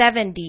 70